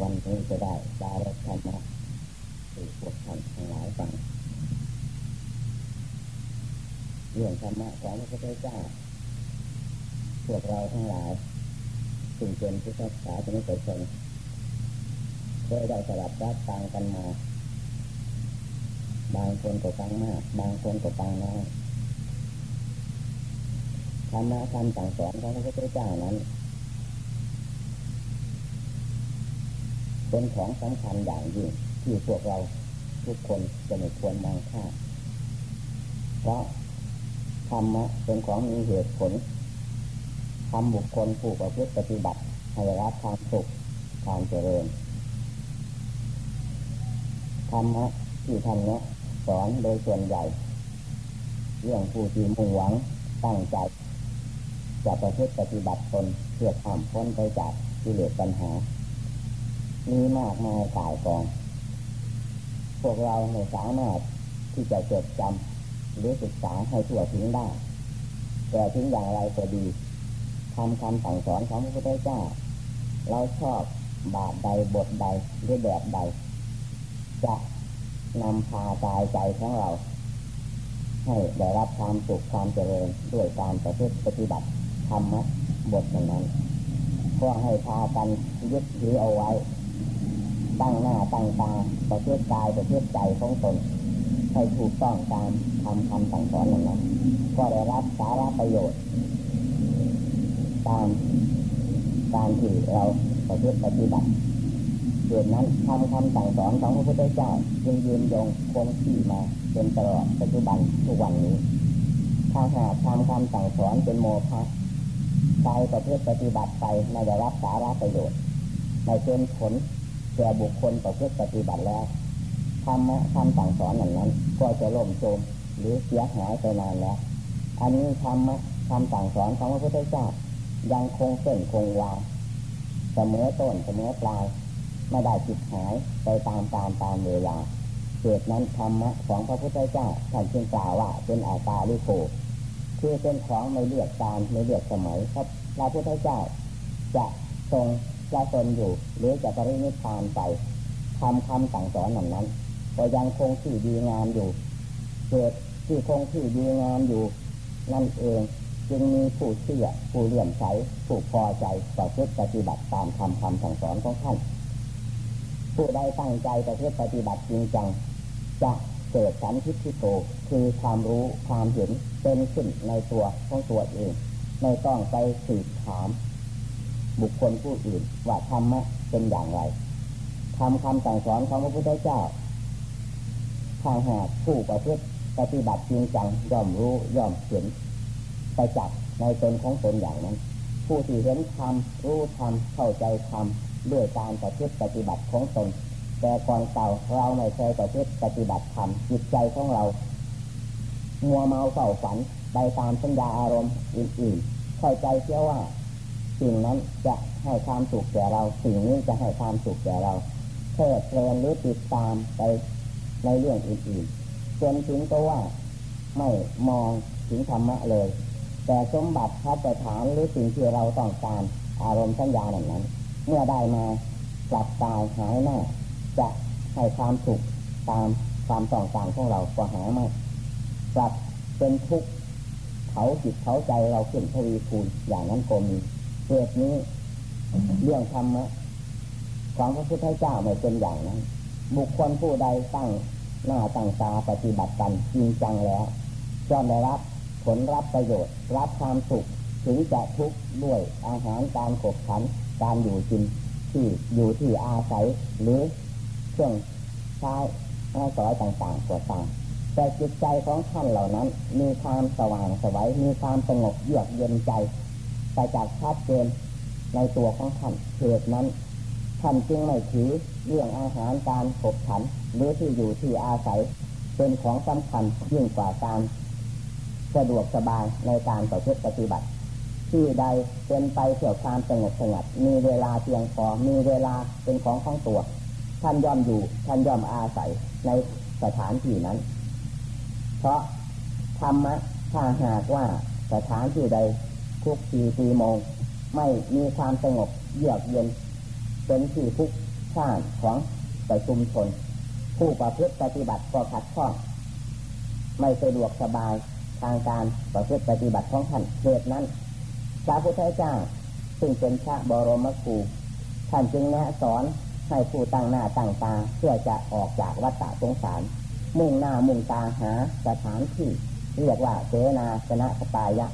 วันนี้จะได้ดารธรรมะสู่พวกท่านทั้งหลายฟังเรื่องธรรมะของพระพุทธเจ้าพวกเราทั้งหลายซึ่งเป็นผู้ศึกษาจะไม่เคยชนเคยได้สลับรับฟังกันมาบางคนก็ฟังมาก บางคนก็ฟังน้อยธรรมะคำสั่งสอนของพระพุทธเจ้านั้น เป็นของสำคัญอย่างยิ่งที่พวกเราทุกคนจะไม่ควรมองข้ามเพราะธรรมะเป็นของมีเหตุผลทำบุคคลผู้ประพฤติปฏิบัติให้รับความสุขความเจริญธรรมะที่ท่านเนี้ยสอนโดยส่วนใหญ่ เรื่องผู้ที่มุ่งหวังตั้งใจ จะประพฤติปฏิบัติตนเพื่อข้ามพ้นไปจากกิเลสปัญหา มีมากมายกายกอง พวกเราไม่สามารถที่จะจดจำหรือศึกษาให้ทั่วถึงได้ แต่ถึงอย่างไรก็ดีทำคำสั่งสอนของพระพุทธเจ้า เราชอบบาทใดบทใดหรือแบบใด จะนำพากายใจของเรา ให้ได้รับความสุขความเจริญด้วยการประพฤติปฏิบัติธรรมะบทนั้นก็ให้พากันยึดถือเอาไว้ ตั้งหน้าตั้งตาประเทศกายประเทศใจของตนให้ถูกต้องตามทำคำสั่งสอนนั้นก็ได้รับสาระประโยชน์ ตามการที่เราประพฤติปฏิบัติเหตุนั้นทำคำสั่งสอนของพระพุทธเจ้าจึงยืนยงคงที่มาเป็นตลอดปัจจุบันทุกวันนี้ ถ้าหากทำคำสั่งสอนเป็นโมฆะใจประพฤติปฏิบัติไปไม่ได้รับสาระประโยชน์ไม่เป็นผล แก่บุคคลประพฤติปฏิบัติแล้วธรรมะคำสั่งสอนอย่างนั้น ก็จะล่มโจมหรือเสียหายไปนานแล้ว อันนี้ธรรมะคำสั่งสอนของพระพุทธเจ้ายังคงเส้นคงวาเสมอต้นเสมอปลายไม่ได้จิตหายไปตามตามตามเวลาเหตุนั้นธรรมะของพระพุทธเจ้าท่านจึงกล่าวว่าเป็นอาตาลิโกคือเป็นของไม่เลือกการไม่เลือกสมัยครับพระพุทธเจ้า จะทรง จะตนอยู่ หรือจะปรินิพพานไปทำคำสั่งสอนนั้นนั้นก็ยังคงที่ดีงามอยู่เกิดที่คงที่ดีงามอยู่ นั่นเองจึงมีผู้เชื่อผู้เลื่อมใสผู้พอใจต่อพฤติปฏิบัติตามคำคำสั่งสอนของท่านผู้ใดตั้งใจประพฤติปฏิบัติจริงจังจะเกิดสันทิฏฐิโกคือความรู้ความเห็นเป็นขึ้นในตัวของตัวเอง ไม่ต้องไปสืบถาม บุคคลผู้อื่นว่าธรรมะเป็นอย่างไรทำคำสั่งสอนของพระพุทธเจ้าทางหากผู้ประพฤติปฏิบัติจริงจังย่อมรู้ย่อมเห็นไปจับในตนของตนอย่างนั้น ผู้ที่เห็นธรรมรู้ธรรมเข้าใจธรรมด้วยการประพฤติปฏิบัติของตน แต่ก่อนเก่าเราไม่เคยประพฤติปฏิบัติธรรมจิตใจของเรา มัวเมาเฝ้าฝันไปตามสัญญาอารมณ์อื่นๆเข้าใจเชื่อว่า สิ่งนั้นจะให้ความสุขแก่เรา สิ่งนี้จะให้ความสุขแก่เราเพลิดเพลินหรือติดตามไปในเรื่องอื่นๆจนถึงก็ว่าไม่มองถึงธรรมะเลย แต่สมบัติพัฒฐานหรือสิ่งที่เราต้องการอารมณ์สัญญาอย่านั้น เมื่อได้มากลับตายหายหน้า จะให้ความสุขตามความต้องการของเราก็หาไม่กลับเป็นทุกข์เขาจิตเขาใจเราขึ้นทวีคูณอย่างนั้นก็มี เหตุนี้ เรื่องธรรมะของพระพุทธเจ้าไม่เป็นอย่างนั้น บุคคลผู้ใดตั้งหน้าตั้งตาปฏิบัติกันจริงจังแล้วจะได้รับผลรับประโยชน์ รับความสุขถึงจะทุกข์ด้วยอาหารการขบขันการอยู่กินที่อยู่ที่อาศัยหรือเครื่องใช้อาศัยต่างๆก็ตามแต่จิตใจของท่านเหล่านั้น มีความสว่างสวัยมีความสงบเยือกเย็นใจ ไปจากชัดเจนในตัวของท่านเหตุนั้นท่านจึงไม่ถือเรื่องอาหารการขบขันหรือที่อยู่ที่อาศัย เป็นของสำคัญยิ่งกว่าการสะดวกสบายในการต่อพฤติปฏิบัติ ที่ใดเป็นไปเกี่ยวความสงบสงัด มีเวลาเพียงพอมีเวลาเป็นของของตัว ท่านย่อมอยู่ท่านย่อมอาศัยในสถานที่นั้น เพราะธรรมะถ้าหากว่าสถานที่ใด ทุกทีตีโมง ไม่มีความสงบเยือกเย็น เป็นที่ทุกข์ชาติของแต่ชุมชน ผู้ประพฤติปฏิบัติก็ขัดข้องไม่สะดวกสบายทางการประพฤติปฏิบัติของท่านเหตุนั้นพระพุทธเจ้าซึ่งเป็นพระบรมครูท่านจึงแนะสอนให้ผู้ตั้งหน้าตั้งตาเพื่อจะออกจากวัฏสงสาร มุ่งหน้ามุ่งตาหาสถานที่ เรียกว่าเสนาสนะสปายะ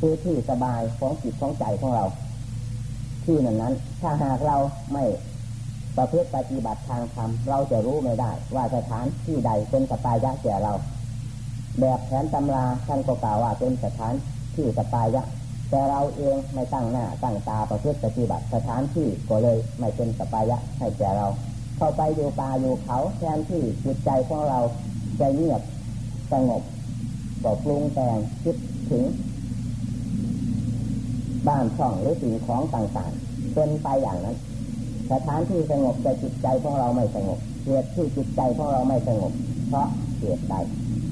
คือที่สบายของจิตของใจของเรา ที่นั้นนั้น ถ้าหากเราไม่ประพฤติปฏิบัติทางธรรมเราจะรู้ไม่ได้ ว่าสถานที่ใดเป็นสปายะแก่เรา แบบแผนตำราท่านก็กล่าวว่าเป็นสถานที่สปายะ แต่เราเองไม่ตั้งหน้าตั้งตาประพฤติปฏิบัติสถานที่ก็เลยไม่เป็นสปายะให้แก่เรา เข้าไปอยู่ป่าอยู่เขาแทนที่จิตใจของเราจะเงียบสงบก็ปรุงแต่งคิดถึง บ้านช่องหรือสิ่งของต่างๆ เป็นไปอย่างนั้น สถานที่สงบแต่จิตใจของเราไม่สงบเหตุที่จิตใจของเราไม่สงบ เพราะเหตุใด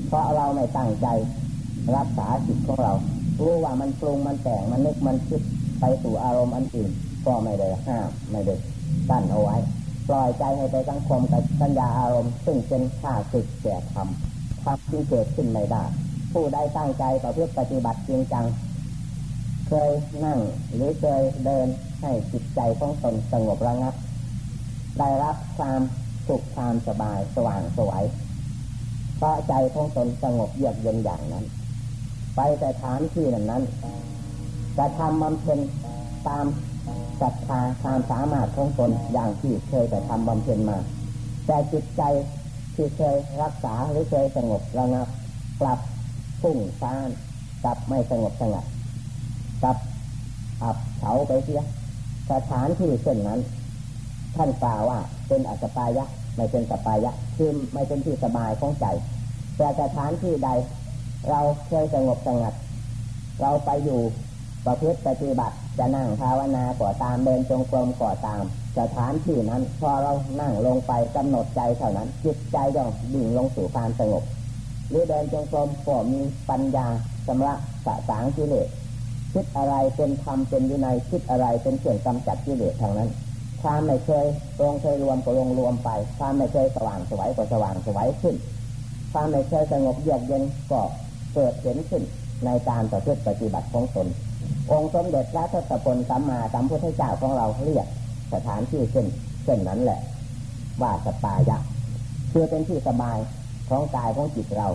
เพราะเราไม่ตั้งใจรักษาจิตของเรา รู้ว่ามันปรุงมันแต่งมันนึกมันคิดไปสู่อารมณ์อันอื่น ก็ไม่ได้ห้ามไม่ได้ตั้นเอาไว้ ปล่อยใจให้ไปสังคมกับสัญญาอารมณ์ ซึ่งเป็นข้าศึกแก่ธรรมธรรมที่เกิดขึ้นไม่ได้ ผู้ใดตั้งใจประพฤติปฏิบัติจริงจัง เคยนั่งหรือเคยเดินให้จิตใจของตนสงบระงับ ได้รับความสุขความสบายสว่างสวยเพราะใจของตนสงบเยือกเย็นอย่างนั้น ไปแต่ฐานที่นั้นนั้นจะทำบำเพ็ญตามศรัทธาความสามารถของตนอย่างที่เคยแต่ทำบำเพ็ญมา แต่จิตใจที่เคยรักษาหรือเคยสงบระงับกลับพุ่งซ่านกลับไม่สงบสงัด กับอับเฉาไปเสียสถานที่เช่นนั้น ท่านกล่าวว่าเป็นอัตปายะไม่เป็นสปายะคือไม่เป็นที่สบายของใจ แต่สถานที่ใด เราเคยสงบสงัด เราไปอยู่ประพฤติปฏิบัติจะนั่งภาวนาก่อตามเดินจงกรมก่อตาม สถานที่นั้น พอเรานั่งลงไปกำหนดใจเท่านั้น จิตใจย่อมดิ่งลงสู่ความสงบหรือเดินจงกรมก็มีปัญญาสำระสะสางกิเลส คิดอะไรเป็นธรรมเป็นวินัยคิดอะไรเป็นเสื่องกำจัดกิเลสทางนั้น ความไม่เคยตรงเคยรวมก็ลงรวมไป ความไม่เคยสว่างสวัยก็สว่างสวัยขึ้น ความไม่เคยสงบเยือกเย็นก็เกิดเห็นขึ้นในการประพฤติปฏิบัติของตน องค์สมเด็จพระทศพลสัมมาสัมพุทธเจ้าของเราเรียกสถานที่เช่นเช่นนั้นแหละ ว่าสปายะคือเป็นที่สบายของกายของจิตเรา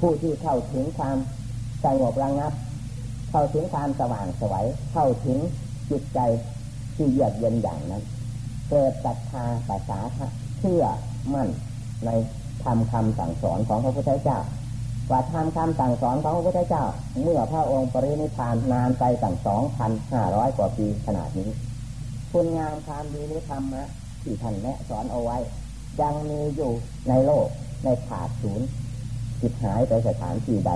ผู้ที่เข้าถึงความสงบระงับ เข้าถึงความสว่างสวัยเข้าถึงจิตใจที่เยือกเย็นอย่างนั้นเกิดศรัทธาปัสสาทะเชื่อมั่นในธรรมคำสั่งสอนของพระพุทธเจ้าว่าธรรมคำสั่งสอนของพระพุทธเจ้า เมื่อพระองค์ปรินิพานนานไปตั้งสองพันห้าร้อยกว่าปีขนาดนี้ คุณงามความดีนี้ธรรมะที่ท่านแนะสอนเอาไว้ ยังมีอยู่ในโลกในขาดศูนย์จิตหายไปสถานที่ใด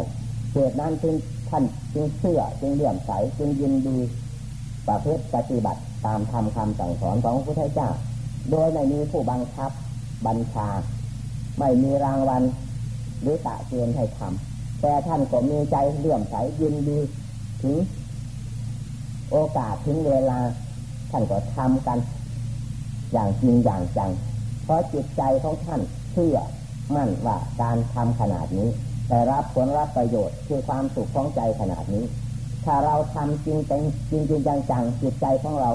เหตุนั้นจึง ท่านจึงเชื่อจึงเลื่อมใสจึงยินดีประพฤติปฏิบัติตามธรรมคำสั่งสอนของพระพุทธเจ้า โดยไม่มีผู้บังคับบัญชา ไม่มีรางวัลหรือตะเกียนให้ทำแต่ท่านก็มีใจเลื่อมใสยินดีถึงโอกาสถึงเวลา ท่านก็ทำกัน อย่างจริงอย่างจัง เพราะจิตใจของท่านเชื่อมั่นว่าการทำขนาดนี้ แต่รับผลรับประโยชน์คือความสุขของใจขนาดนี้ ถ้าเราทำจริงจริงจริงจริงจังๆจิตใจของเรา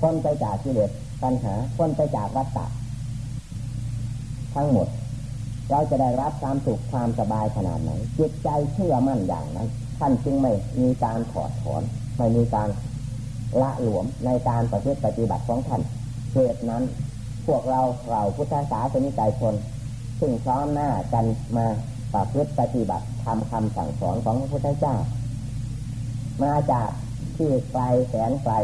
พ้นไปจากกิเลสปัญหาพ้นไปจากวัฏฏะทั้งหมด เราจะได้รับความสุขความสบายขนาดไหนจิตใจเชื่อมั่นอย่างนั้นท่านจึงไม่มีการถอดถอน ไม่มีการละหลวมในการประพฤติปฏิบัติของท่านเหตุนั้น พวกเราเราพุทธศาสนิกชน ซึ่งพร้อมหน้ากันมาประพฤติปฏิบัติทำคำสั่งสอนของพระพุทธเจ้า มาจากที่ไกลแสนไกล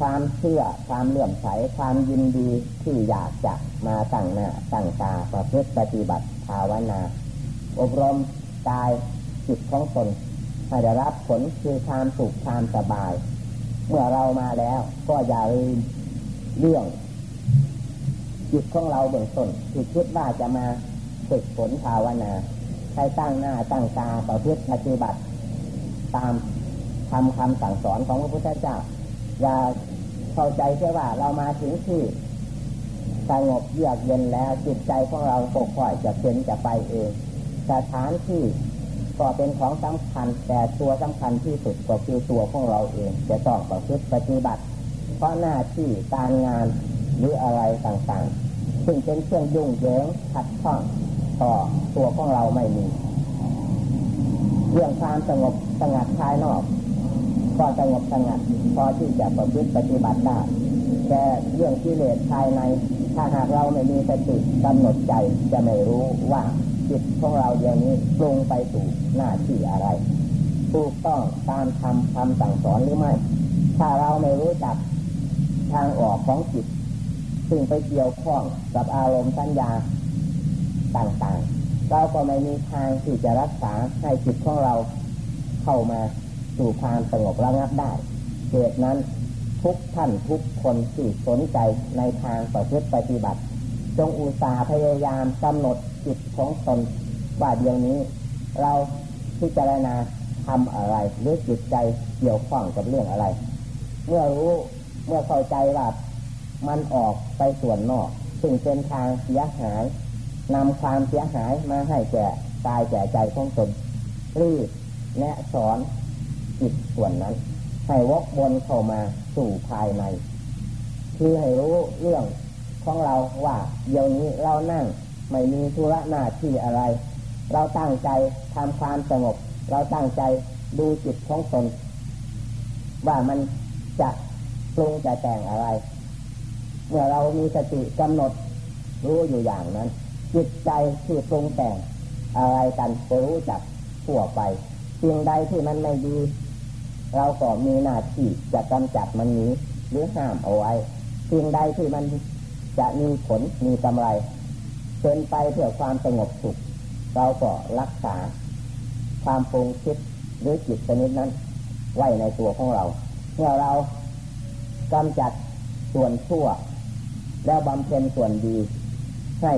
ความเชื่อความเลื่อมใสความยินดีที่อยากจะมาตั้งหน้าตั้งตาประพฤติปฏิบัติภาวนา อบรมกายจิตของตนให้ได้รับผลคือความสุขความสบาย เมื่อเรามาแล้วก็อย่าลืมเรื่อง จิตของเราเบื้องต้นที่คิดว่าจะมาฝึกฝนภาวนาให้ตั้งหน้าตั้งตาประพฤติปฏิบัติ ตามทำคำสั่งสอนของพระพุทธเจ้าอย่าเข้าใจแค่ว่าเรามาถึงที่สงบเยือกเย็นแล้วจิตใจของเราปกค่อยจะเป็นจะไปเองสถานที่ก็เป็นของสำคัญ แต่ตัวสำคัญที่สุดก็คือตัวของเราเอง จะต้องประพฤติปฏิบัติ เพราะหน้าที่การงาน หรืออะไรต่างๆ ซึ่งเป็นเครื่องยุ่งเหยิงขัดข้องต่อตัวของเราไม่มี เรื่องความสงบสงัดภายนอกก็สงบสงัดพอที่จะประพฤติปฏิบัติได้แต่เรื่องกิเลสภายใน ถ้าหากเราไม่มีสติกำหนดใจจะไม่รู้ว่าจิตของเราเดี๋ยวนี้ปรุงไปสู่หน้าที่อะไร ถูกต้องตามธรรมคำสั่งสอนหรือไม่ ถ้าเราไม่รู้จักทางออกของจิต ซึ่งไปเกี่ยวข้องกับอารมณ์สัญญาต่างๆ เราก็ไม่มีทางที่จะรักษาให้จิตของเราเข้ามาสู่ความสงบระงับได้เหตุนั้นทุกท่านทุกคนที่สนใจในทางประพฤติปฏิบัติ จงอุตสาห์พยายามกำหนดจิตของตนว่าเดียวนี้ เราพิจารณาทำอะไรหรือจิตใจเกี่ยวข้องกับเรื่องอะไร เมื่อรู้เมื่อเข้าใจว่า มันออกไปส่วนนอก ซึ่งเป็นทางเสียหายนำความเสียหายมาให้แก่กายแก่ใจของตนรีบแนะสอนจิตส่วนนั้น ให้วกวนเข้ามาสู่ภายใน คือให้รู้เรื่องของเราว่าเดี๋ยวนี้เรานั่งไม่มีธุระหน้าที่อะไร เราตั้งใจทำความสงบ เราตั้งใจดูจิตของตนว่ามันจะปรุงจะแต่งอะไร เมื่อเรามีสติกำหนด รู้อยู่อย่างนั้น จิตใจที่ปรุงแต่งอะไรกันจะรู้จักทั่วไปสิ่งใดที่มันไม่ดี เราก็มีหน้าที่จะกำจัดมันนี้ หรือห้ามเอาไว้สิ่งใดที่มันจะมีผลมีกำไรเป็นไปเพื่อความสงบสุข เราก็รักษา ความปรุงคิดหรือจิตชนิดนั้น ไว้ในตัวของเรา เมื่อเรากำจัดส่วนชั่ว แล้วบำเพ็ญส่วนดีให้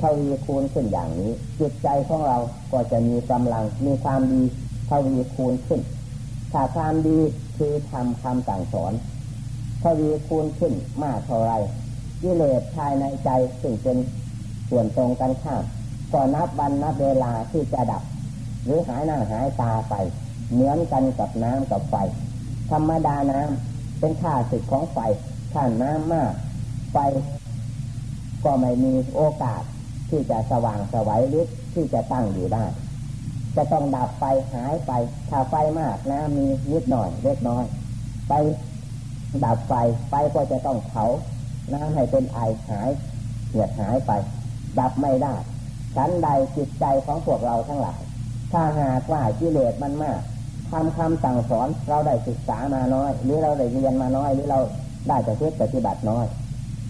ทวีคูณขึ้นอย่างนี้ จิตใจของเราก็จะมีกำลังมีความดีทวีคูณขึ้นถ้าความดีคือทำคำสั่งสอนทวีคูณขึ้นมากเท่าไรกิเลสภายในใจซึ่งเป็นส่วนตรงกันข้ามก็นับวันนับเวลาที่จะดับ หรือหายหน้าหายตาไป เหมือนกันกับน้ำกับไฟ ธรรมดาน้ำเป็นข้าศึกของไฟถ้าน้ำมาก ไฟก็ไม่มีโอกาสที่จะสว่างสวัยหรือที่จะตั้งอยู่ได้ จะต้องดับไฟหายไป ถ้าไฟมากน้ำมีนิดหน่อยเล็กน้อย ไปดับไฟไฟก็จะต้องเผาน้ำให้เป็นไอหายเหือดหายไป ดับไม่ได้ชั้นใดจิตใจของพวกเราทั้งหลาย ถ้าหากว่ากิเลสมันมากทำคำสั่งสอนเราได้ศึกษามาน้อย หรือเราได้เรียนมาน้อยหรือเราได้จะเพื่อปฏิบัติน้อย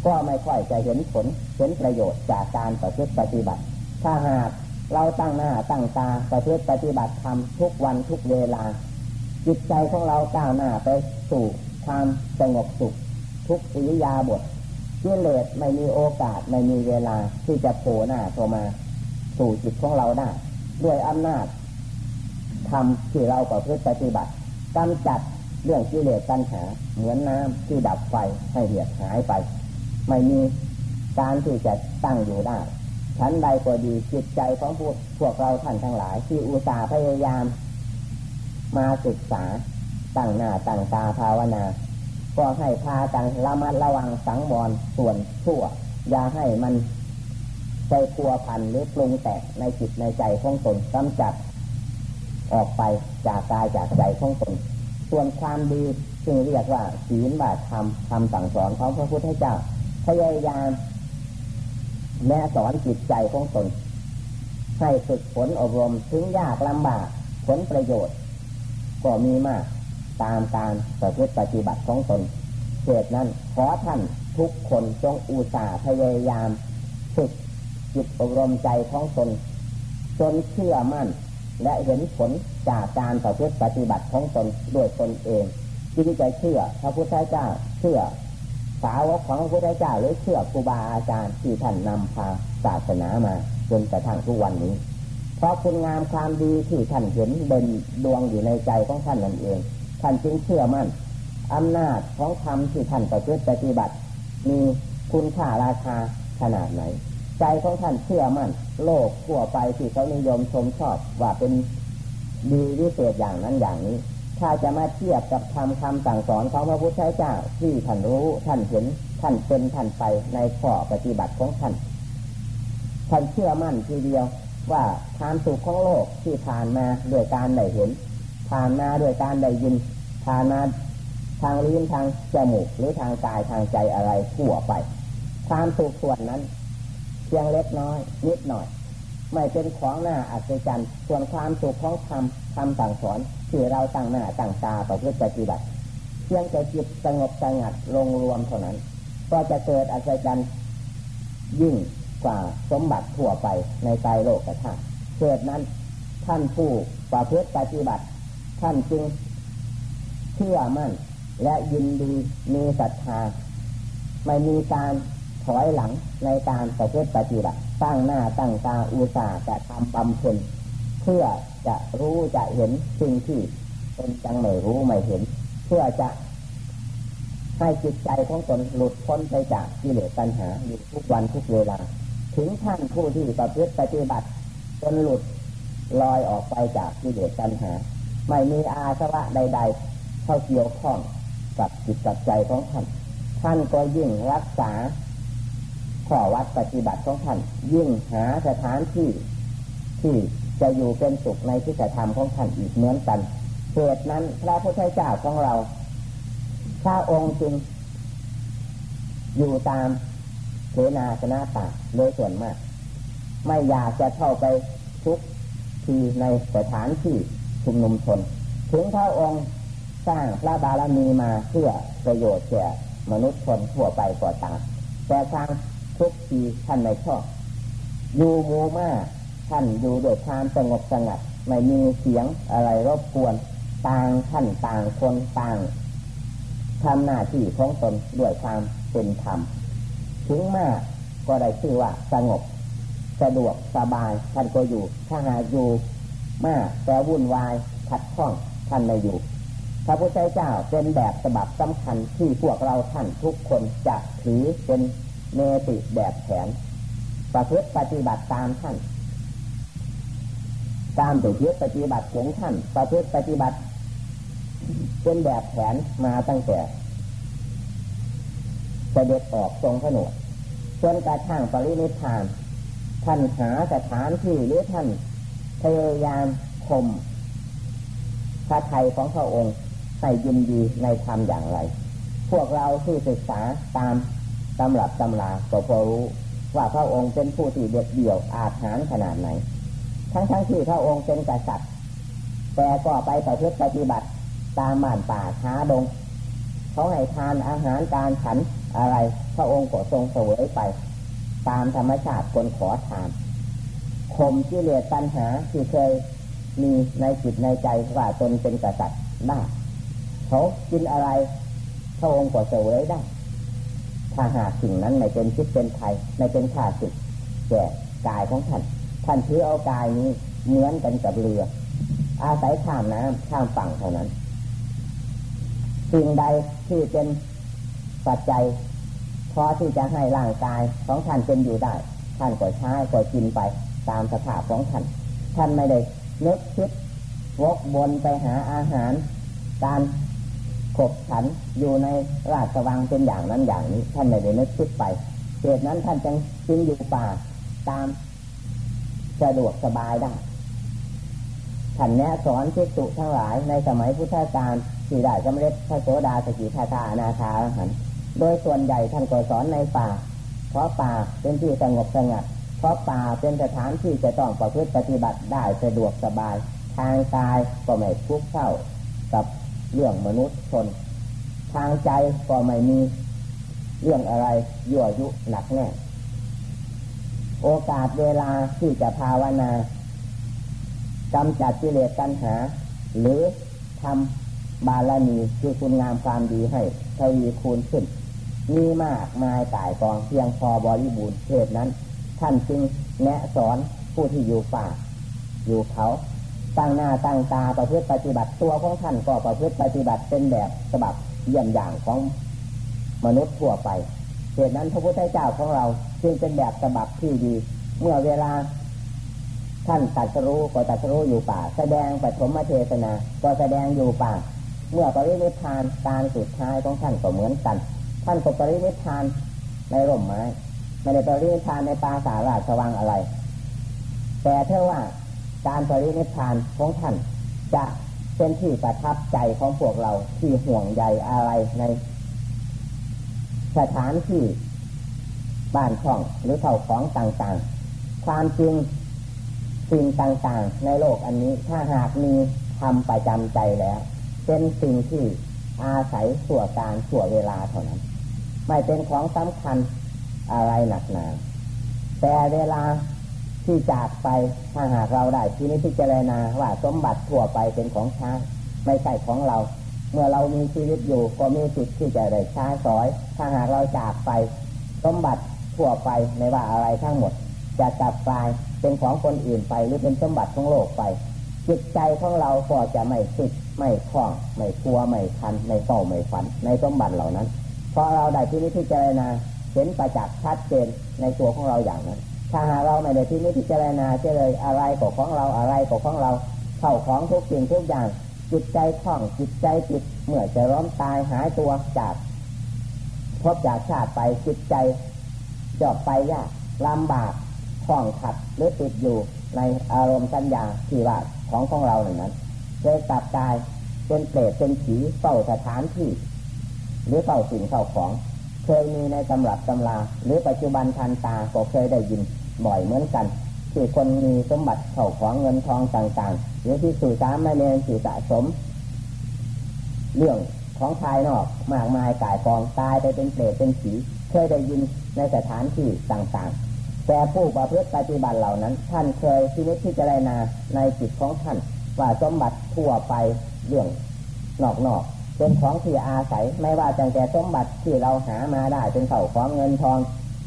ก็ไม่ค่อยจะเห็นผลเห็นประโยชน์จากการประพฤติปฏิบัติ ถ้าหากเราตั้งหน้าตั้งตาประพฤติปฏิบัติทำทุกวันทุกเวลา จิตใจของเราก้าวหน้าไปสู่ความสงบสุขทุกอิริยาบถกิเลสไม่มีโอกาสไม่มีเวลาที่จะโผล่หน้าเข้ามา สู่จิตของเราได้ ด้วยอำนาจทำที่เราประพฤติปฏิบัติกำจัดเรื่องกิเลสตัณหาเหมือนน้ำที่ดับไฟให้เหียดหายไป ไม่มีการที่จะตั้งอยู่ได้ชั้นใดก็ดีจิตใจของพวกพวกเราท่านทั้งหลาย ที่อุตส่าห์พยายาม มาศึกษาตั้งหน้าตั้งตาภาวนา ก็ให้พากันระมัดระวังสังวรส่วนชั่ว อย่าให้มันใจกลัวพันหรือปรุงแต่งในจิตในใจของตนกำจัด ออกไปจากกายจากใจของตนส่วนความดีจึงเรียกว่าศีลบาธรรมคำสั่งสอนของพระพุทธเจ้า พยายามแนะสอนจิตใจของตนให้ฝึกฝนอบรมถึงยากลำบากผลประโยชน์ ก็มีมากตามการประพฤติปฏิบัติของตนเหตุนั้นขอท่านทุกคนจงอุตส่าห์พยายามฝึกจิตอบรมใจของตนจนเชื่อมั่น และเห็นผลจากการประพฤติปฏิบัติของตนด้วยตนเองจึงจะเชื่อพระพุทธเจ้าเชื่อ สาวกของพระพุทธเจ้าหรือเชื่อครูบาอาจารย์ที่ท่านนำพาศาสนามาจนกระทั่งทุกวันนี้ เพราะคุณงามความดีที่ท่านเห็นเด่นดวงอยู่ในใจของท่านนั่นเอง ท่านจึงเชื่อมั่นอำนาจของธรรมที่ท่านประพฤติปฏิบัติ มีคุณค่าราคาขนาดไหน ใจของท่านเชื่อมั่น โลกทั่วไปที่เขานิยมชมชอบว่าเป็นดีวิเศษอย่างนั้นอย่างนี้ ถ้าจะมาเทียบกับธรรมคำสั่งสอนของพระพุทธเจ้าที่ท่านรู้ท่านเห็นท่านเป็นท่านไปในข้อปฏิบัติของท่านท่านเชื่อมั่นทีเดียวว่าความสุขของโลกที่ผ่านมาด้วยการได้เห็น ผ่านมาด้วยการได้ยิน ผ่านมาทางลิ้นทางจมูกหรือทางกายทางใจอะไรทั่วไป ความสุขส่วนนั้น เพียงเล็กน้อยนิดหน่อย ไม่เป็นของหน้าอัศจรรย์ส่วนความสุขของธรรมคำสั่งสอนที่เราตั้งหน้าตั้งตาประพฤติปฏิบัติเพียงแต่จิตสงบสงัดลงรวมเท่านั้น ก็จะเกิดอัศจรรย์ยิ่งกว่าสมบัติทั่วไปในใจโลกกระทาเกิดนั้นท่านผู้ประพฤติปฏิบัติ ท่านจึงเชื่อมั่นและยินดีมีศรัทธาไม่มีการ ถอยหลังในการประพฤติปฏิบัติตั้งหน้าตั้งตาอุตส่าห์จะทำบำเพ็ญเพื่อจะรู้จะเห็นสิ่งที่เป็นจังไม่รู้ไม่เห็น เพื่อจะให้จิตใจของตนหลุดพ้นไปจากกิเลสตัณหาอยู่ทุกวันทุกเวลา ถึงท่านผู้ที่ประพฤติปฏิบัติจนหลุดลอยออกไปจากกิเลสตัณหา ไม่มีอาสวะใด ๆ เข้าเกี่ยวข้องกับจิตกับใจของท่าน ท่านก็ยิ่งรักษา ข้อวัดปฏิบัติของท่าน ยิ่งหาสถานที่ที่จะอยู่เป็นสุขในที่จะทำของท่านอีกเหมือนกันเหตุนั้นพระพุทธเจ้าของเราพระองค์จึงอยู่ตามเสนาสนะป่าโดยส่วนมาก ไม่อยากจะเข้าไปทุกทีในสถานที่ชุมนุมชน ถึงพระองค์สร้างพระบารมีมาเพื่อประโยชน์แก่มนุษย์คนทั่วไปก็ตามแต่ทาง ทุกทีท่านไม่ชอบ อยู่มูมาท่านอยู่โดยความสงบสงัด ไม่มีเสียงอะไรรบกวน ต่างท่านต่างคนต่างทำหน้าที่ของตนด้วยความเป็นธรรม ถึงมากก็ได้ชื่อว่าสงบ สะดวกสบายท่านก็อยู่ ถ้าหาอยู่มากแต่วุ่นวายขัดข้องท่านไม่อยู่พระพุทธเจ้าเป็นแบบฉบับสำคัญที่พวกเราท่านทุกคนจะถือเป็น เนติแบบแผนประพฤติปฏิบัติตามท่านตามตัวเพื่อปฏิบัติของท่านประพฤติปฏิบัติเป็นแบบแผนมาตั้งแต่เสด็จออกทรงผนวดจนกระทั่งปรินิพาน ท่านหาสถานที่หรือท่านพยายามคมพระไทยของพระองค์ให้ยินดีในธรรมอย่างไร พวกเราที่ศึกษาตาม ตำรับตำราก็พอรู้ว่าพระองค์เป็นผู้ที่เด็ดเดี่ยวอาถรรพ์ขนาดไหน ทั้งทั้งที่พระองค์เป็นกษัตริย์ แต่ก็ไปประพฤติปฏิบัติตามบ้านป่าช้าดงเขาให้ทานอาหารการฉันอะไร พระองค์ก็ทรงเสวยไป ตามธรรมชาติคนขอทานข่มกิเลสตัณหาที่เคยมีในจิตในใจว่าตนเป็นกษัตริย์ได้เขากินอะไร พระองค์ก็เสวยได้ ถ้าหากสิ่งนั้นไม่เป็นชิดเป็นไทยไม่เป็นข้าศึกแก่กายของท่านท่านถือเอากายนี้เหมือนกันกับเรือ อาศัยข้ามน้ำข้ามฝั่งเท่านั้น สิ่งใดที่เป็นปัจจัยพอที่จะให้ร่างกายของท่านเป็นอยู่ได้ ท่านก็ใช้ก็กินไปตามสภาพของท่าน ท่านไม่ได้นึกคิดวกบนไปหาอาหาร การ ขบฉันอยู่ในราชวังเป็นอย่างนั้นอย่างนี้ ท่านไม่ได้นึกคิดไปเหตุนั้นท่านจึงจึงอยู่ป่าตามสะดวกสบายได้ท่านแนะสอนเิสุทั้งหลายในสมัยพุทธกาลที่ได้สำเร็จพระโสดาสกิทาตานาคาหันโดยส่วนใหญ่ท่านก็สอนในป่า เพราะป่าเป็นที่สงบสงัด เพราะป่าเป็นสถานที่จะต้องประพฤติปฏิบัติได้สะดวกสบาย ทางกายก็ไม่ทุกข์เข้ากับ เรื่องมนุษย์ชน ทางใจก็ไม่มีเรื่องอะไรยั่วยุหนักแน่โอกาสเวลาที่จะภาวนากำจัดกิเลสตัณหา หรือทำบารมีคือคุณงามความดีให้ทวีคูณขึ้น มีมากมายกายกองเพียงพอบริบูรณ์เทศนั้น ท่านจึงแนะสอนผู้ที่อยู่ป่า อยู่เขา ตั้งหน้าตั้งตาประพฤติปฏิบัติตัวของท่านก็ประพฤติปฏิบัติเป็นแบบฉบับเยี่ยมอย่างของมนุษย์ทั่วไปเหตุนั้นพระพุทธเจ้าของเราจึงเป็นแบบฉบับที่ดี เมื่อเวลา ท่านตัดสรู้ก็ตัดสรู้อยู่ป่า แสดงปฐมเทศนา ก็แสดงอยู่ป่า เมื่อปรินิพานการสุดท้ายของท่านก็เหมือนกัน ท่านก็ปรินิพานในร่มไม้ไม่ได้ปรินิพานในป่าสาราชวังอะไร แต่เท่าว่า การปรินิพานของท่านจะเป็นที่ประทับใจของพวกเราที่ห่วงใยอะไรในสถานที่บ้านช่องหรือเท่าของต่างๆ ความจริงสิ่งต่างๆ ในโลกอันนี้ถ้าหากมีทำประจำใจแล้ว เป็นสิ่งที่อาศัยส่วการส่วเวลาเท่านั้น ไม่เป็นของสำคัญอะไรหนักหนาแต่เวลา ที่จากไปถ้าหากเราได้ที่นี้พิจารณาว่าสมบัติทั่วไปเป็นของช้างไม่ใช่ของเรา เมื่อเรามีชีวิตอยู่ก็มีสิทธิ์ที่จะได้ใช้สอย ถ้าหากเราจากไป สมบัติทั่วไปไม่ว่าอะไรทั้งหมด จะกลับกลายเป็นของคนอื่นไปหรือเป็นสมบัติของโลกไป จิตใจของเราก็จะไม่ติดไม่คล้องไม่กลัวไม่ทันไม่เฝ้าไม่ฝัน ในสมบัติเหล่านั้นเพราะเราได้ที่นี้พิจารณาเห็นประจักษ์ชัดเจนในตัวของเราอย่างนั้น ถ้าหาเราไม่ได้ที่นี้พิจารณาจะเลยอะไรก็ของเราอะไรก็ของเราเข้าของทุกสิ่งทุกอย่าง จิตใจคล่องจิตใจจิตเมื่อจะร้อนตายหายตัวจากพบจากชาติไปจิตใจจอบไปยากลำบากคล่องขัดหรือติดอยู่ในอารมณ์สัญญาที่ว่าของของเราอย่างนั้นเลยตัดกายเป็นเปรตเป็นผีเฝ้าสถานที่ หรือเฝ้าสิ่งเข้าของ เคยมีในตำรับตำราหรือปัจจุบันทันตาก็เคยได้ยิน บ่อยเหมือนกันที่คนมีสมบัติเข้าของเงินทองต่างๆหรือที่สื่อสารไม่เรียนสื่อสะสม เรื่องของภายนอกมากมายกายกองตายไปเป็นเปรตเป็นผีเคยได้ยินในสถานที่ต่างๆ แต่ผู้ประพฤติปฏิบัติเหล่านั้น ท่านเคยที่นิพพิจารณาในจิตของท่านว่าสมบัติทั่วไปเรื่องนอกๆเป็นของที่อาศัยไม่ว่าจังแต่สมบัติที่เราหามาได้เป็นเข่าของเงินทอง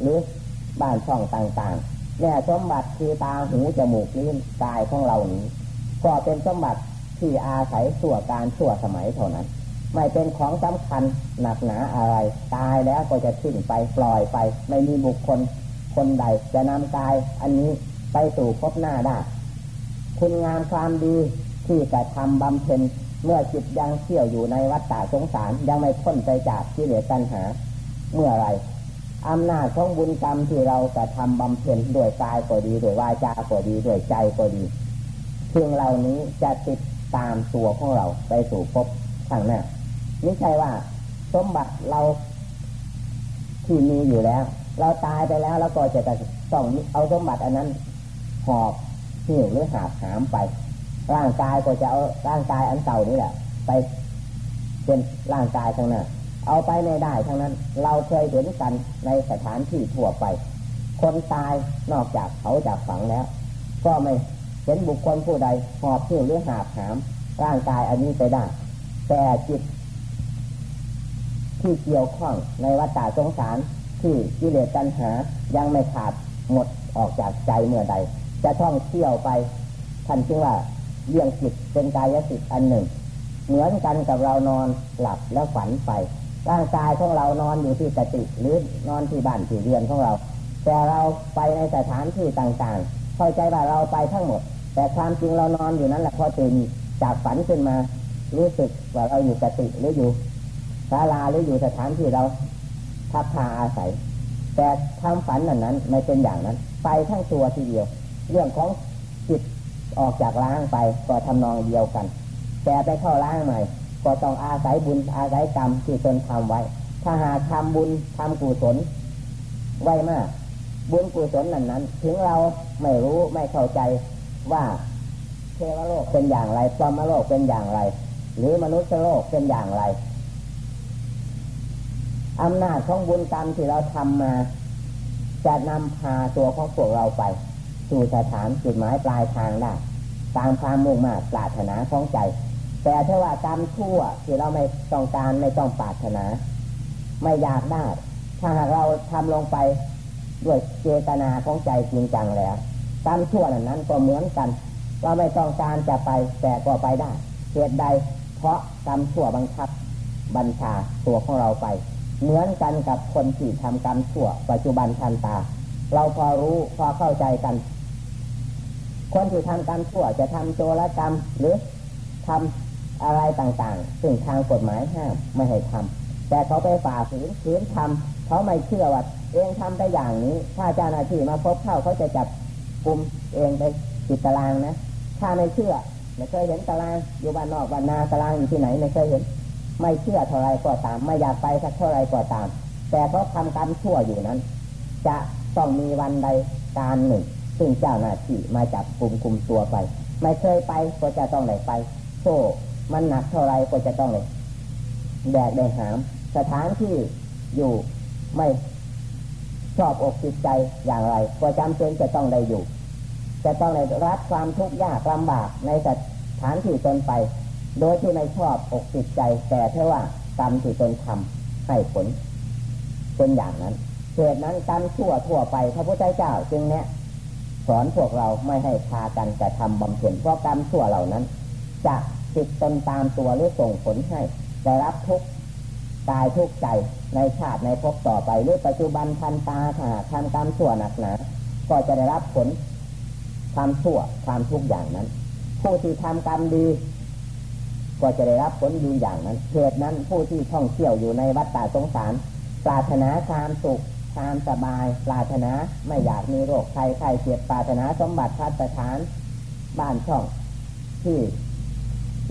หรือบ้านช่องต่างๆ แน่สมบัติคือตาหูจมูกลิ้นกายของเรานี้ ก็เป็นสมบัติที่อาศัยส่วการชั่วสมัยเท่านั้น ไม่เป็นของสำคัญหนักหนาอะไร ตายแล้วก็จะทิ้งไปปล่อยไป ไม่มีบุคคลคนใดจะนำกายอันนี้ไปสู่พบหน้าได้ คุณงามความดีที่กระทำบำเพ็ญเมื่อจิตยังเที่ยวอยู่ในวัฏฏะสงสารยังไม่พ้นไปจากที่เหลือตัณหา เมื่อไร อำนาจของบุญกรรมที่เรากระทำบำเพ็ญด้วยกายก็ดีด้วยวาจาก็ดีด้วยใจก็ดีสิ่งเหล่านี้จะติดตามตัวของเราไปสู่พบข้างหน้าไม่ใช่ว่า สมบัติเราที่มีอยู่แล้ว เราตายไปแล้วแล้วก็จะต้องเอาสมบัติอันนั้นหอบหิ้วหรือหาบหามไป ร่างกายก็จะเอาร่างกายอันเก่านี่แหละไปเป็นร่างกายข้างหน้า เอาไปไม่ได้ทั้งนั้น เราเคยเห็นกันในสถานที่ทั่วไป คนตายนอกจากเขาจากฝังแล้ว ก็ไม่เห็นบุคคลผู้ใดหอบหิ้วหรือหาบหาม ร่างกายอันนี้ไปได้ แต่จิต ที่เกี่ยวข้องในวัฏฏะสงสาร ที่กิเลสตัณหายังไม่ขาดหมดออกจากใจเมื่อใด จะท่องเที่ยวไปท่านจึงว่าเรื่องจิตเป็นกายสิทธิ์อันหนึ่ง เหมือนกันกับเรานอนหลับแล้วฝันไป ร่างกายของเรานอนอยู่ที่กติหรือนอนที่บ้านที่เรือนของเรา แต่เราไปในสถานที่ต่างๆ เข้าใจว่าเราไปทั้งหมด แต่ความจริงเรานอนอยู่นั้นแหละพอตื่นจากฝันขึ้นมา รู้สึกว่าเราอยู่กติหรืออยู่ศาลาหรืออยู่สถานที่เราทับพาอาศัย แต่ทำฝันนั้นนั้นไม่เป็นอย่างนั้น ไปทั้งตัวทีเดียว เรื่องของจิตออกจากล้างไปก็ทำนองเดียวกัน แต่ไปเข้าล้างใหม่ ก็ต้องอาศัยบุญอาศัยกรรมที่ตนทำไว้ ถ้าหากทำบุญทำกุศลไว้มาก บุญกุศลนั้นนั้น ถึงเราไม่รู้ไม่เข้าใจว่าเทวโลกเป็นอย่างไรปรมโลกเป็นอย่างไร หรือมนุษย์โลกเป็นอย่างไรอำนาจของบุญกรรมที่เราทำมา จะนำพาตัวของพวกเราไป สู่สถานจุดหมายปลายทางได้ตามความมุ่งมา่ปรารถนาของใจ แต่ถ้าว่ากรรมชั่วที่เราไม่ต้องการไม่ต้องปรารถนา ไม่อยากได้ ถ้าหากเราทำลงไปด้วยเจตนาของใจจริงจังแล้วกรรมชั่วนั้นนั้นก็เหมือนกันเราไม่ต้องการจะไปแต่ก็ไปได้เหตุใด เพราะกรรมชั่วบังคับ บัญชาตัวของเราไป เหมือนกันกับคนที่ทำกรรมชั่ว ปัจจุบันทันตา เราพอรู้พอเข้าใจกัน คนที่ทำกรรมชั่วจะทำโจรกรรมหรือทำ อะไรต่างๆ ซึ่งทางกฎหมายห้ามไม่ให้ทำแต่เขาไปฝ่าฝืนฝืนทำเขาไม่เชื่อว่าเองทำไปอย่างนี้ ถ้าเจ้าหน้าที่มาพบเข้าเขาจะจับกลุ่มเองไปติดตารางนะถ้าไม่เชื่อไม่เคยเห็นตารางอยู่บ้านนอกบ้านนาตารางอยู่ที่ไหนไม่เคยเห็น ไม่เชื่อเท่าไรก็ตาม ไม่อยากไปสักเท่าไรก็ตาม แต่เขาทำกรรมชั่วอยู่นั้น จะต้องมีวันใดการหนึ่ง ซึ่งเจ้าหน้าที่มาจับกลุ่มกลุ่มตัวไป ไม่เคยไปก็จะต้องไหนไปโซ่ มันหนักเท่าไรก็จะต้องเลยแดกได้หาม สถานที่อยู่ไม่ชอบอกจิตใจอย่างไร ก็จำเป็นจะต้องได้อยู่ จะต้องได้รับความทุกข์ยากลำบากในสถานที่ตนไป โดยที่ไม่ชอบอกจิตใจ แต่เท่ว่ากรรมที่ตนทำให้ผลเป็นอย่างนั้นเหตุนั้นกรรมชั่วทั่วไปพระพุทธเจ้าจึงเนี้ยสอนพวกเราไม่ให้พากันจะทำบำเพ็ญเพราะกรรมชั่วเหล่านั้นจะ ติดตนตามตัวหรือส่งผลให้ได้รับทุกข์กายทุกข์ใจในชาติในภพต่อไปหรือปัจจุบันทันตาค่ะทำกรรมชั่วหนักหนาก็จะได้รับผลความชั่วความทุกข์อย่างนั้น ผู้ที่ทำกรรมดี ก็จะได้รับผลดีอย่างนั้นเหตุนั้นผู้ที่ท่องเที่ยวอยู่ในวัฏฏะสงสารปรารถนาความสุขความสบาย ปรารถนาไม่อยากมีโรคภัยไข้เจ็บปรารถนาสมบัติพัฒฐาน บ้านช่องที่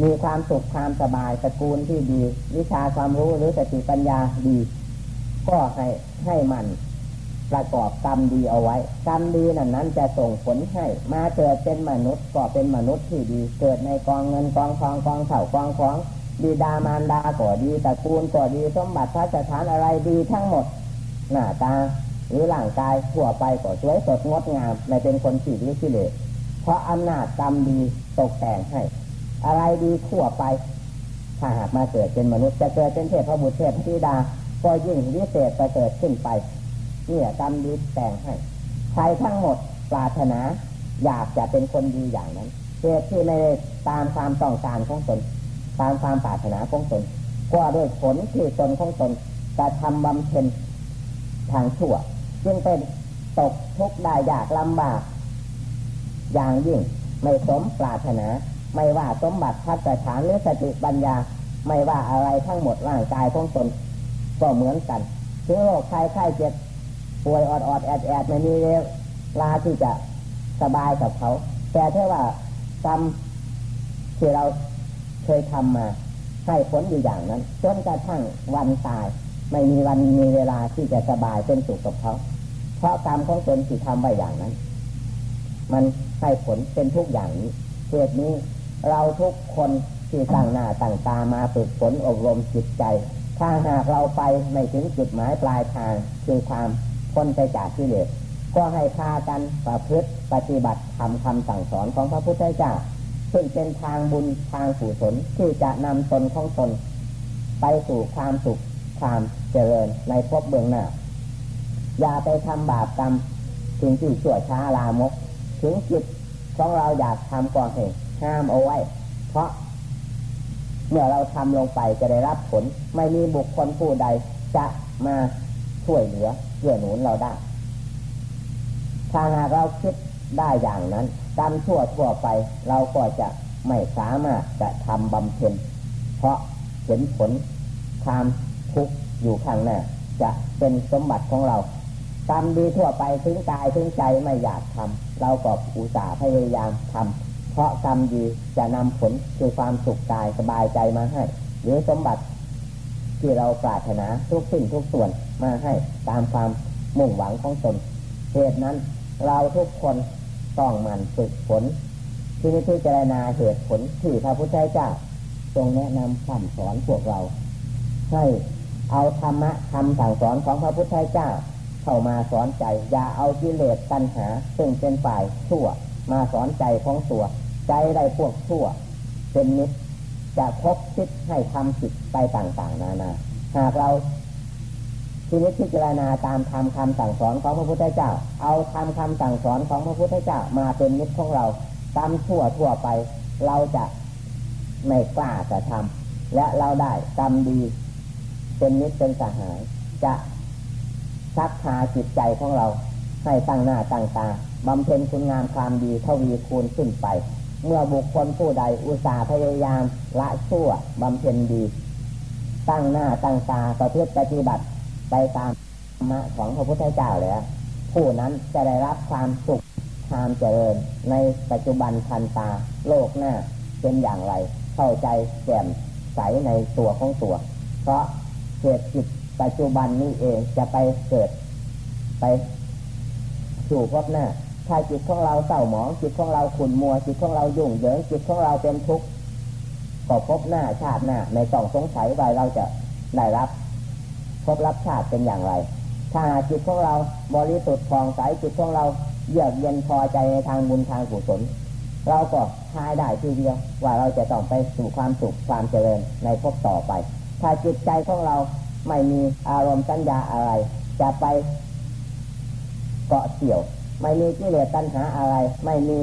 มีความสุขความสบายตระกูลที่ดี วิชาความรู้หรือสติปัญญาดี ก็ให้ให้มันประกอบกรรมดีเอาไว้ กรรมดีนั้นนั้นจะส่งผลให้ มาเกิดเป็นมนุษย์ก็เป็นมนุษย์ที่ดี เกิดในกองเงินกองทองกองเข่ากองของดีดามารดาก็ดีตระกูลก็ดีสมบัติพระสถานอะไรดีทั้งหมด หน้าตา หรือร่างกายทั่วไปก็สวยสดงดงามไม่เป็นคนขี้ริ้เลสเพราะอำนาจกรรมดีตกแต่งให้ อะไรดีทั่วไป ถ้าหากมาเกิดเป็นมนุษย์จะเกิดเป็นเทพพระบุตรเทพธิดา ก็ยิ่งวิเศษประเสริฐขึ้นไปเนี่ยกรรมดีแต่งให้ใครทั้งหมดปรารถนาอยากจะเป็นคนดีอย่างนั้นเหตุที่ไม่ได้ตามความต้องการของตน ตามความปรารถนาของตน ก็ด้วยผลที่ตนของตนจะทำบำเพ็ญทางชั่ว จึงเป็นตกทุกข์ได้ยากลำบาก อย่างยิ่งไม่สมปรารถนา ไม่ว่าสมบัติพัฒฐานหรือสติปัญญา ไม่ว่าอะไรทั้งหมดร่างกายของตนก็เหมือนกันถึงโรคไข้ไข้เจ็บป่วยออดออดแอดแอดไม่มีเวลาที่จะสบายกับเขา แต่ถ้าว่ากรรมที่เราเคยทำมาให้ผลอยู่อย่างนั้นจนกระทั่งวันตาย ไม่มีวันมีเวลาที่จะสบายเป็นสุขกับเขา เพราะกรรมของตนที่ทำไว้อย่างนั้น มันให้ผลเป็นทุกอย่างนี้เหตุนี้ เราทุกคนที่ตั้งหน้าตั้งตามาฝึกฝนอบรมจิตใจ ถ้าหากเราไปไม่ถึงจุดหมายปลายทางคือความพ้นไปจากกิเลสก็ให้พากันประพฤติปฏิบัติทำคำสั่งสอนของพระพุทธเจ้าซึ่งเป็นทางบุญทางกุศลที่จะนำตนของตน ไปสู่ความสุขความเจริญในภพเบื้องหน้า อย่าไปทำบาปกรรมถึงที่ชั่วช้าลามก ถึงจิตของเราอยากทำก่อเหตุ ห้ามเอาไว้ เพราะ เมื่อเราทำลงไปจะได้รับผล ไม่มีบุคคลผู้ใดจะมาช่วยเหลือเพื่อหนุนเราได้ ถ้าหากเราคิดได้อย่างนั้นกรรมชั่วทั่วไปเราก็จะไม่สามารถจะทำบำเพ็ญ เพราะเห็นผลความทุกข์อยู่ข้างหน้าจะเป็นสมบัติของเรากรรมดีทั่วไปถึงกายถึงใจไม่อยากทำเราก็อุตส่าห์พยายามทำ เพราะกรรมดีจะนำผลคือความสุขกายสบายใจมาให้ หรือสมบัติที่เราปรารถนาทุกสิ่งทุกส่วนมาให้ตามความมุ่งหวังของตนเหตุนั้นเราทุกคนต้องหมันฝึกฝนที่นี้ที่เจรณาเหตุผลที่พระพุทธเจ้าทรงแนะนำคำสอนพวกเรา ให้เอาธรรมะคำสั่งสอนของพระพุทธเจ้า เข้ามาสอนใจ อย่าเอากิเลสตัณหา ซึ่งเป็นฝ่ายชั่วมาสอนใจของตัว ใจได้พวกชั่วเป็นนิดจะคบคิดให้ทำผิดไปต่าง ๆ นานาหากเราทีนี้พิจารณาตามธรรมคำสั่งสอนของพระพุทธเจ้า เอาธรรมคำสั่งสอนของพระพุทธเจ้ามาเป็นนิดของเราตามชั่วทั่วไป เราจะไม่กล้าจะทำและเราได้กรรมดี เป็นมิตรเป็นสหาย จะชักพาจิตใจของเรา ให้ตั้งหน้าตั้งตาบำเพ็ญคุณงามความดีทวีคูณขึ้นไป เมื่อบุคคลผู้ใดอุตสาห์พยายามละชั่วบำเพ็ญดี ตั้งหน้าตั้งตาประพฤติปฏิบัติไปตามธรรมะของพระพุทธเจ้าแล้วผู้นั้นจะได้รับความสุขความเจริญ ในปัจจุบันทันตาโลกหน้าเป็นอย่างไร เข้าใจแจ่มใสในตัวของตัว เพราะเหตุจิตปัจจุบันนี้เองจะไปเกิดไปสู่พบหน้า ถ้าจิตของเราเศร้าหมอง จิตของเราขุ่นมัว จิตของเรายุ่งเหยิงจิตของเราเป็นทุกข์ก็พบหน้าชาติหน้าในต้องสงสัยว่าเราจะได้รับ พบรับชาติเป็นอย่างไร ถ้าจิตของเราบริสุทธิ์ผ่องใสจิตของเราเยือกเย็นพอใจในทางบุญทางกุศลเราก็ทายได้ทีเดียวว่าเราจะต้องไปสู่ความสุขความเจริญในภพต่อไป ถ้าจิตใจของเราไม่มีอารมณ์สัญญาอะไร จะไปเกาะเกี่ยว ไม่มีกิเลสตัณหาอะไร ไม่มี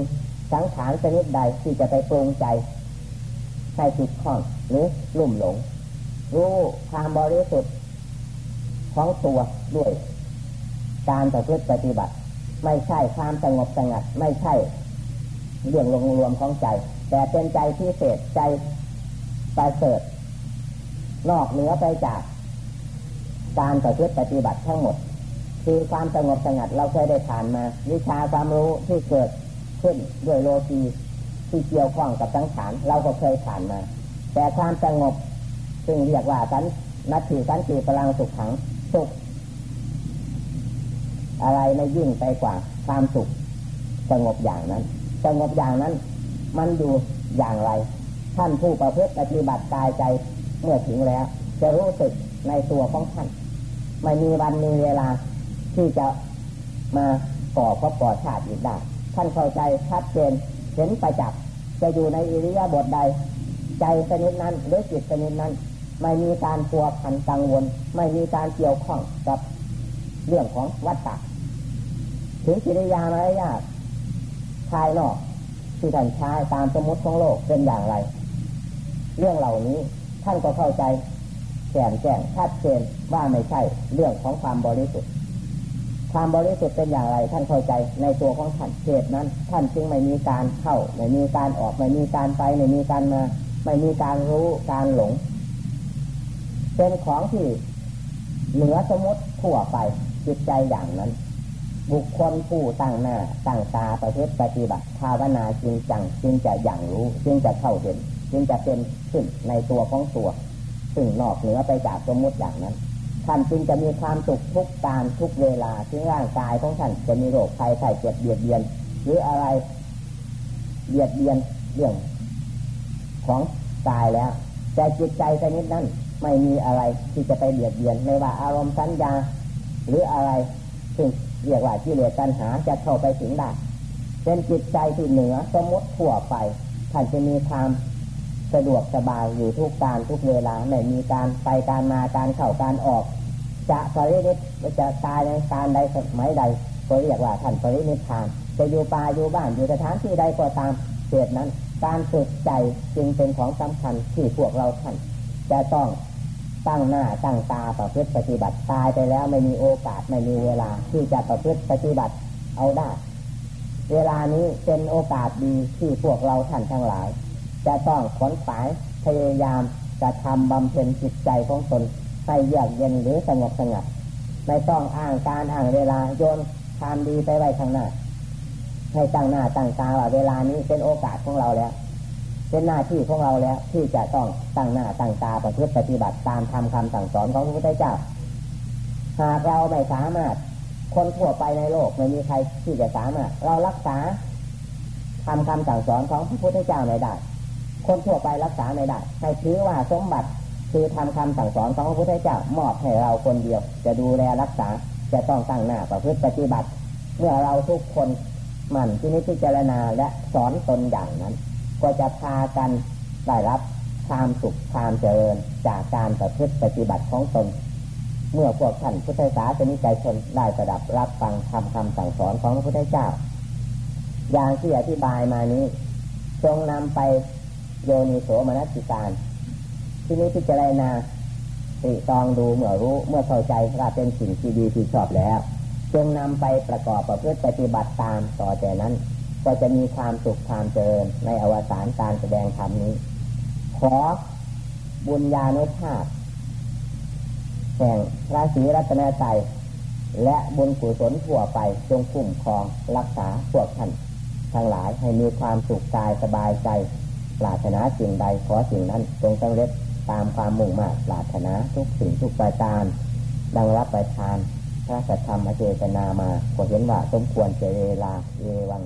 สังขารชนิดใดที่จะไปปรุงใจให้จิตคล้องหรือลุ่มหลง รู้ความบริสุทธิ์ของตัวด้วย การประพฤติปฏิบัติ ไม่ใช่ความสงบสงัด ไม่ใช่เรื่องรวมรวมของใจ แต่เป็นใจที่เศษใจประเสริฐนอกเหนือไปจาก การประพฤติปฏิบัติทั้งหมด คือความสงบสงัดเราเคยได้ผ่านมา วิชาความรู้ที่เกิดขึ้นด้วยโลกีที่เกี่ยวข้องกับสังขารเราก็เคยผ่านมา แต่ความสงบซึ่งเรียกว่าสันนัตถิสันติพลังสุขขังสุข อะไรไม่ยิ่งไปกว่าความสุขสงบอย่างนั้นสงบอย่างนั้น มันอยู่อย่างไร ท่านผู้ประพฤติปฏิบัติกายใจเมื่อถึงแล้ว จะรู้สึกในตัวของท่าน ไม่มีวันมีเวลา ที่จะมาก่อพบก่อชาติอีกได้ท่านเข้าใจชัดเจนเห็นประจักษ์จะอยู่ในอิริยาบถใด ใจชนิดนั้นหรือจิตชนิดนั้น ไม่มีการพัวพันกังวล ไม่มีการเกี่ยวข้องกับเรื่องของวัฏฏะถึงกิริยามารยาทภายนอกที่ท่านใช้ตามสมมติของโลกเป็นอย่างไร เรื่องเหล่านี้ท่านก็เข้าใจแจ่มแจ้งชัดเจนว่าไม่ใช่เรื่องของความบริสุทธิ์ ความบริสุทธิ์เป็นอย่างไร ท่านเข้าใจในตัวของท่านเหตุนั้น ท่านจึงไม่มีการเข้า ไม่มีการออกไม่มีการไปไม่มีการมา ไม่มีการรู้การหลง เป็นของที่เหนือสมมติทั่วไปจิตใจอย่างนั้น บุคคลผู้ตั้งหน้าตั้งตาประพฤติปฏิบัติภาวนาจริงจังจึงจะอย่างรู้จึงจะเข้าเห็นจึงจะเป็นขึ้นในตัวของตัว ซึ่งนอกเหนือไปจากสมมติอย่างนั้น ท่านจึงจะมีความสุขทุกการทุกเวลาที่ร่างกายของท่านจะมีโรคภัยไข้เจ็บเบียดเบียน หรืออะไรเบียดเบียนเรื่องของกายแล้ว แต่จิตใจชนิดนั้นไม่มีอะไรที่จะไปเบียดเบียนไม่ว่าอารมณ์สัญญา หรืออะไรซึ่งเรียกว่ากิเลสตัณหาจะเข้าไปถึงได้เป็นจิตใจที่เหนือสมมติทั่วไปท่านจะมีความ สะดวกสบายอยู่ทุกการทุกเวลาไม่มีการไปการมาการเข้าการออก จะปรินิพจะตายในการใดสมัยใดก็เรียกว่าท่านปรินิพาน จะอยู่ป่าอยู่บ้านอยู่สถานที่ใดก็ตามเหตุนั้น การฝึกใจจึงเป็นของสำคัญที่พวกเราท่านจะต้องตั้งหน้าตั้งตาประพฤติปฏิบัติตายไปแล้วไม่มีโอกาสไม่มีเวลา ที่จะประพฤติปฏิบัติเอาได้ เวลานี้เป็นโอกาสดีที่พวกเราท่านทั้งหลาย จะต้องขนขวายพยายามจะทำบำเพ็ญจิตใจของตนให้เยือกเย็นหรือสงบสงัดไม่ต้องอ้างการอ้างเวลาโยนความดีไปไว้ข้างหน้าให้ตั้งหน้าตั้งตาว่าเวลานี้เป็นโอกาสของเราแล้ว เป็นหน้าที่ของเราแล้ว ที่จะต้องตั้งหน้าตั้งตาประพฤติปฏิบัติตามธรรมคำสั่งสอนของพระพุทธเจ้าหากเราไม่สามารถ คนทั่วไปในโลกไม่มีใครที่จะสามารถ เรารักษาทำคำสั่งสอนของพระพุทธเจ้าไม่ได้ คนทั่วไปรักษาไม่ได้ให้ถือว่าสมบัติคือทำคำสั่งสอนของพระพุทธเจ้ามอบให้เราคนเดียว จะดูแลรักษาจะต้องตั้งหน้าประพฤติปฏิบัติ เมื่อเราทุกคนหมั่นที่นิพพานาและสอนตนอย่างนั้น ก็จะพากันได้รับความสุขความเจริญจากการประพฤติปฏิบัติของตน เมื่อพวกท่านพุทธศาสนิกชนได้ระดับรับฟังคำคำสั่งสอนของพระพุทธเจ้า อย่างที่อธิบายมานี้จงนำไป โยนิโสมนัสิการ ที่นี้พิจารณาติตองดูเมื่อรู้เมื่อเข้าใจว่าเป็นสิ่งที่ดีที่ชอบแล้ว จงนำไปประกอบประพฤติปฏิบัติตามต่อแต่นั้น ก็จะมีความสุขความเจริญในอวสานการแสดงธรรมนี้ ขอบุญญาณุภาพแห่งพระศรีรัตนใจและบุญกุศลทั่วไปจงคุ้มครองรักษาพวกท่านทั้งหลายให้มีความสุขกายสบายใจ ปรารถนาสิ่งใดขอสิ่งนั้นจงสำเร็จตามความมุ่งมา่ปรารถนาทุกสิ่งทุกประการดังรับประทานพระสัทธรรมเจตนามาก็เห็นว่าสมควรเจเวลาเอวัง